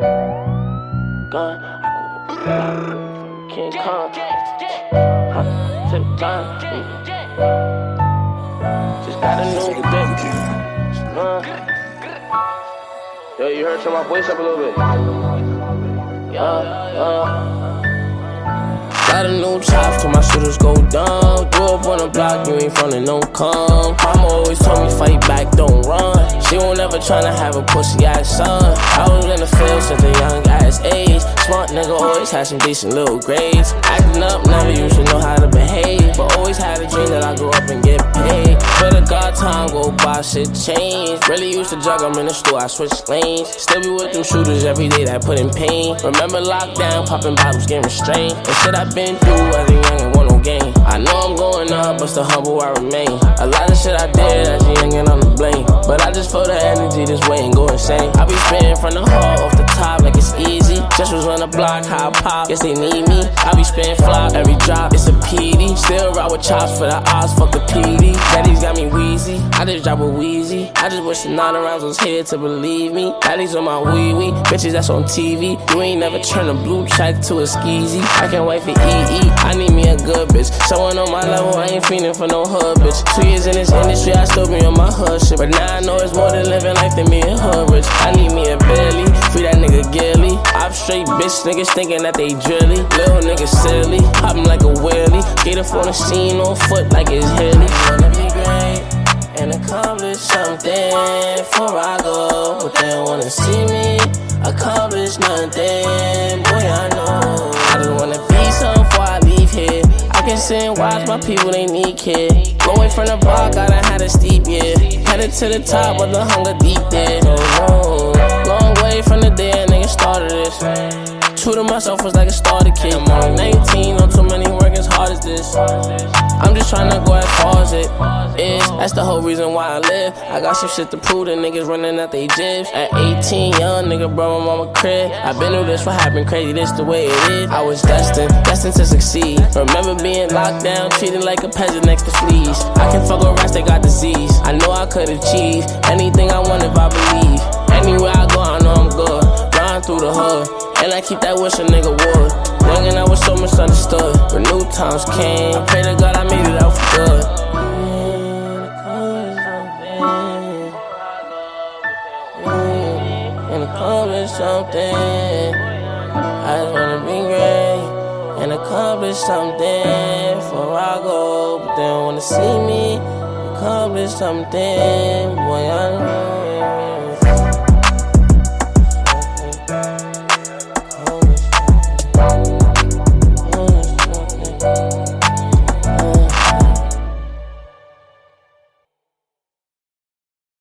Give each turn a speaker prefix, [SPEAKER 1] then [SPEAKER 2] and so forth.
[SPEAKER 1] Gun. King Kong. Huh, Tip time. Just got a new bitch. Uh. Yo, you heard some of my voice up a little bit. Yeah, yeah. Got a new chop till my shooters go dumb. Grew up on the block, you ain't from the no come. Mama always told me fight back, don't run. She won't ever tryna have a pussy ass son. I always had some decent little grades. Acting up, never used to know how to behave. But always had a dream that I grew up and get paid. But the God time go by, shit changed. Really used to jug, I'm in the store, I switch lanes. Still be with them shooters every day that put in pain. Remember lockdown, popping bottles, getting restrained. The shit I've been through as a young and want no game. I know I'm going up, but still humble I remain. A lot of shit I did as a young and I'm to blame. But I just feel the energy this way and go insane. I be spinning from the heart off the Just was on the block, I pop, guess they need me. I be spinning flop, every drop, it's a PD. Still ride with chops for the odds, fuck the PD. Daddy's got me wheezy, I just drop a wheezy. I just wish the nine rounds was here to believe me. Daddy's on my wee wee, bitches that's on TV. You ain't never turn a blue check to a skeezy. I can't wait for EE, I need me a good bitch. Someone on my level, I ain't feeling for no hood bitch. Two years in this industry, I still be on my hood shit. But now I know it's more than living life than me and hood rich. I need me a Billy, bitch niggas thinking that they drilly. Little niggas silly, poppin' like a wheelie. Get up on the scene on foot like it's hilly. Wanna be great and accomplish something before I go. But they don't wanna see me accomplish nothing. Boy, I know. I just wanna be something before I leave here. I can sit and watch my people, they need kid. Going from the bar, gotta had a steep, yeah. Headed to the top, but the hunger deep there. No, no. Long way from the day a nigga started this. True to myself was like a starter kid. I'm only 19, on too many work as hard as this. I'm just trying to go as far as it is. That's the whole reason why I live. I got some shit to prove the niggas running out they jibs. At 18, young nigga, bro, my mama crib. I been through this, what happened crazy, this the way it is. I was destined, destined to succeed. Remember being locked down, treated like a peasant next to fleas. I can fuck with rats that got disease. I know I could achieve anything I want if I believe. Anywhere I go, I know I'm good. Ride through the hood. I keep that wish a nigga would. Young and I was so misunderstood. But new times came. I pray to God I made it out for good. And accomplish something. I just wanna be great and accomplish something before I go. But they don't wanna see me accomplish something. Boy, I know.